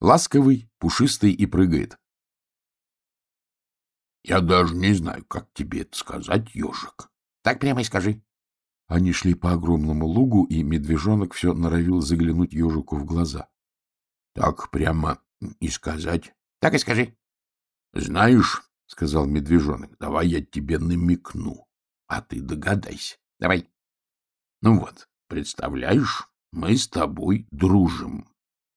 Ласковый, пушистый и прыгает. — Я даже не знаю, как тебе это сказать, ежик. — Так прямо и скажи. Они шли по огромному лугу, и медвежонок все норовил заглянуть ежику в глаза. — Так прямо и сказать? — Так и скажи. — Знаешь, — сказал медвежонок, — давай я тебе намекну, а ты догадайся. — Давай. — Ну вот, представляешь, мы с тобой дружим,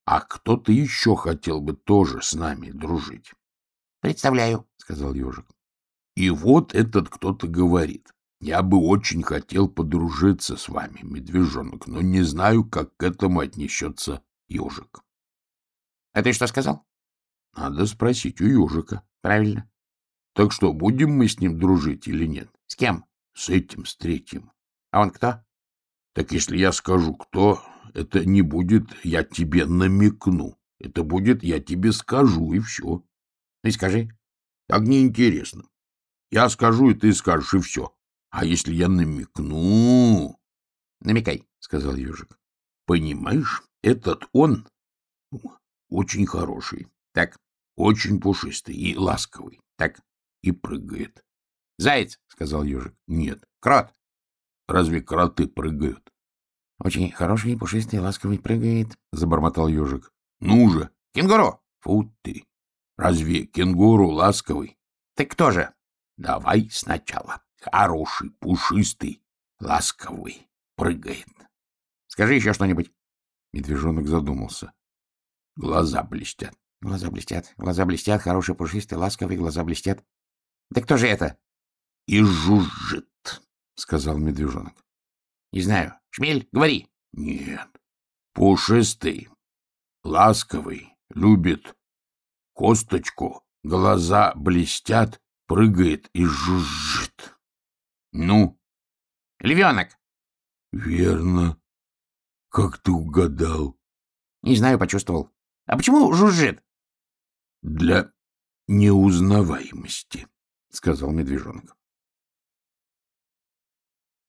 а кто-то еще хотел бы тоже с нами дружить. — Представляю, — сказал ежик. — И вот этот кто-то говорит. Я бы очень хотел подружиться с вами, медвежонок, но не знаю, как к этому отнесется ежик. — А ты что сказал? — Надо спросить у ежика. — Правильно. — Так что, будем мы с ним дружить или нет? — С кем? — С этим, с третьим. — А он кто? — Так если я скажу, кто, это не будет «я тебе намекну». Это будет «я тебе скажу» и все. Ну и скажи. — Так неинтересно. Я скажу, и ты скажешь, и все. А если я намекну... — Намекай, — сказал ежик. — Понимаешь, этот он очень хороший. Так. Очень пушистый и ласковый. Так. И прыгает. — Заяц, — сказал ежик. — Нет. — Крот. — Разве кроты прыгают? — Очень хороший, пушистый, ласковый прыгает, — забормотал ежик. — Ну же! — Кенгуру! — Фу ты! Разве кенгуру ласковый? — Ты кто же? — Давай сначала. Хороший, пушистый, ласковый, прыгает. — Скажи еще что-нибудь. Медвежонок задумался. — Глаза блестят. — Глаза блестят, глаза блестят, хороший, пушистый, ласковый, глаза блестят. — Да кто же это? — И жужжит, — сказал медвежонок. — Не знаю. Шмель, говори. — Нет. Пушистый, ласковый, любит косточку, глаза блестят, прыгает и жужжит. Ну? — Львенок. — Верно. Как ты угадал? — Не знаю, почувствовал. — А почему жужжит? — Для неузнаваемости, — сказал медвежонок.